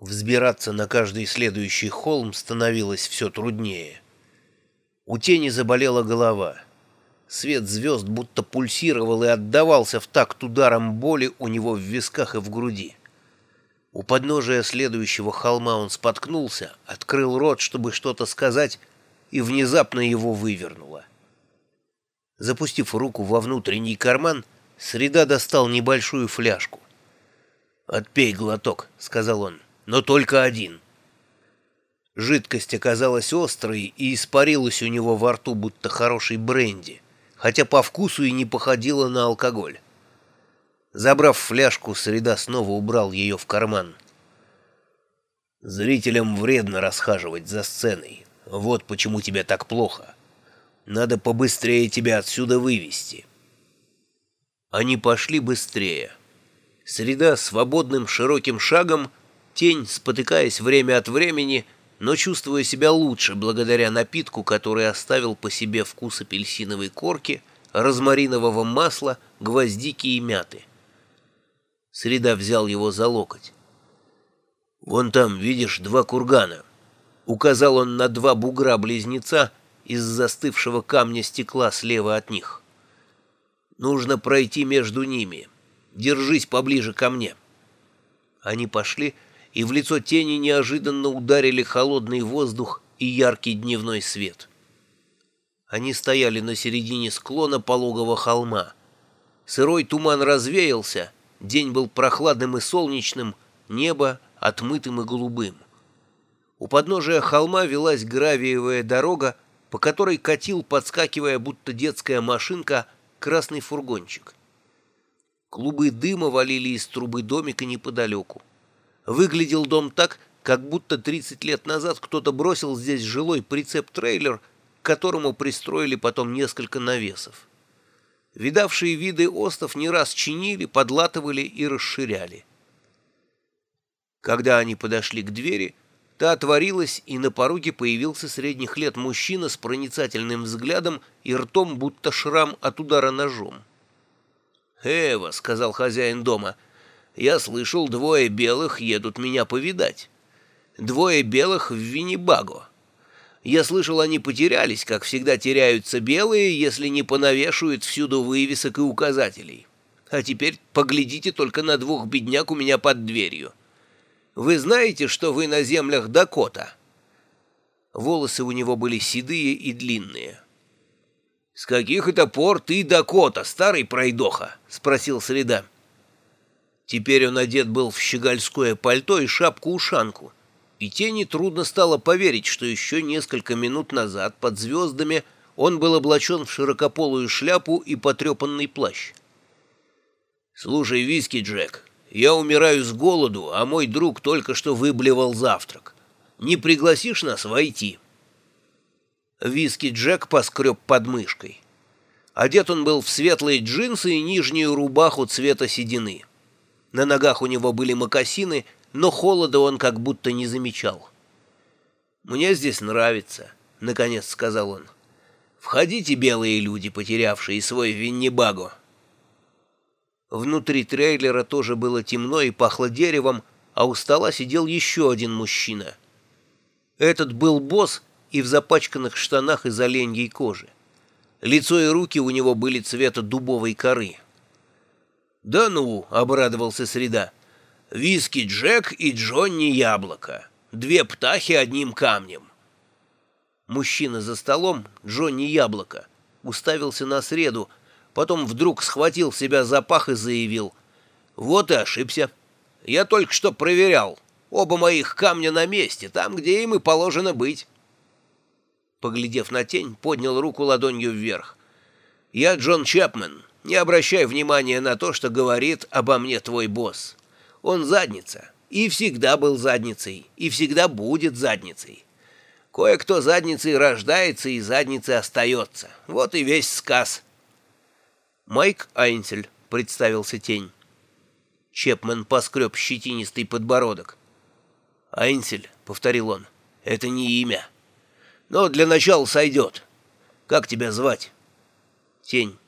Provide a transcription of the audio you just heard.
Взбираться на каждый следующий холм становилось все труднее. У тени заболела голова. Свет звезд будто пульсировал и отдавался в такт ударом боли у него в висках и в груди. У подножия следующего холма он споткнулся, открыл рот, чтобы что-то сказать, и внезапно его вывернуло. Запустив руку во внутренний карман, Среда достал небольшую фляжку. «Отпей глоток», — сказал он но только один. Жидкость оказалась острой и испарилась у него во рту, будто хороший бренди, хотя по вкусу и не походила на алкоголь. Забрав фляжку, Среда снова убрал ее в карман. «Зрителям вредно расхаживать за сценой. Вот почему тебе так плохо. Надо побыстрее тебя отсюда вывести». Они пошли быстрее. Среда свободным широким шагом Тень, спотыкаясь время от времени, но чувствуя себя лучше благодаря напитку, который оставил по себе вкус апельсиновой корки, розмаринового масла, гвоздики и мяты. Среда взял его за локоть. «Вон там, видишь, два кургана». Указал он на два бугра-близнеца из застывшего камня стекла слева от них. «Нужно пройти между ними. Держись поближе ко мне». Они пошли, и в лицо тени неожиданно ударили холодный воздух и яркий дневной свет. Они стояли на середине склона пологого холма. Сырой туман развеялся, день был прохладным и солнечным, небо отмытым и голубым. У подножия холма велась гравиевая дорога, по которой катил, подскакивая, будто детская машинка, красный фургончик. Клубы дыма валили из трубы домика неподалеку. Выглядел дом так, как будто 30 лет назад кто-то бросил здесь жилой прицеп-трейлер, к которому пристроили потом несколько навесов. Видавшие виды остов не раз чинили, подлатывали и расширяли. Когда они подошли к двери, та отворилась, и на пороге появился средних лет мужчина с проницательным взглядом и ртом, будто шрам от удара ножом. «Эва», — сказал хозяин дома, — я слышал, двое белых едут меня повидать. Двое белых в Виннибаго. Я слышал, они потерялись, как всегда теряются белые, если не понавешивают всюду вывесок и указателей. А теперь поглядите только на двух бедняк у меня под дверью. Вы знаете, что вы на землях Дакота?» Волосы у него были седые и длинные. «С каких это пор ты Дакота, старый пройдоха?» — спросил Среда. Теперь он одет был в щегольское пальто и шапку-ушанку. И тени трудно стало поверить, что еще несколько минут назад под звездами он был облачен в широкополую шляпу и потрепанный плащ. «Слушай, виски, Джек, я умираю с голоду, а мой друг только что выблевал завтрак. Не пригласишь нас войти?» Виски Джек поскреб подмышкой. Одет он был в светлые джинсы и нижнюю рубаху цвета седины. На ногах у него были мокасины, но холода он как будто не замечал. «Мне здесь нравится», — наконец сказал он. «Входите, белые люди, потерявшие свой Виннибаго». Внутри трейлера тоже было темно и пахло деревом, а у стола сидел еще один мужчина. Этот был босс и в запачканных штанах из оленьей кожи. Лицо и руки у него были цвета дубовой коры. «Да ну!» — обрадовался Среда. «Виски Джек и Джонни Яблоко. Две птахи одним камнем». Мужчина за столом, Джонни Яблоко, уставился на Среду, потом вдруг схватил себя за пах и заявил. «Вот и ошибся. Я только что проверял. Оба моих камня на месте, там, где им и положено быть». Поглядев на тень, поднял руку ладонью вверх. «Я Джон Чапмен, не обращай внимания на то, что говорит обо мне твой босс. Он задница. И всегда был задницей. И всегда будет задницей. Кое-кто задницей рождается и задницей остается. Вот и весь сказ. Майк Айнсель, представился тень. Чепмен поскреб щетинистый подбородок. «Айнсель», — повторил он, — «это не имя. Но для начала сойдет. Как тебя звать?» «Тень».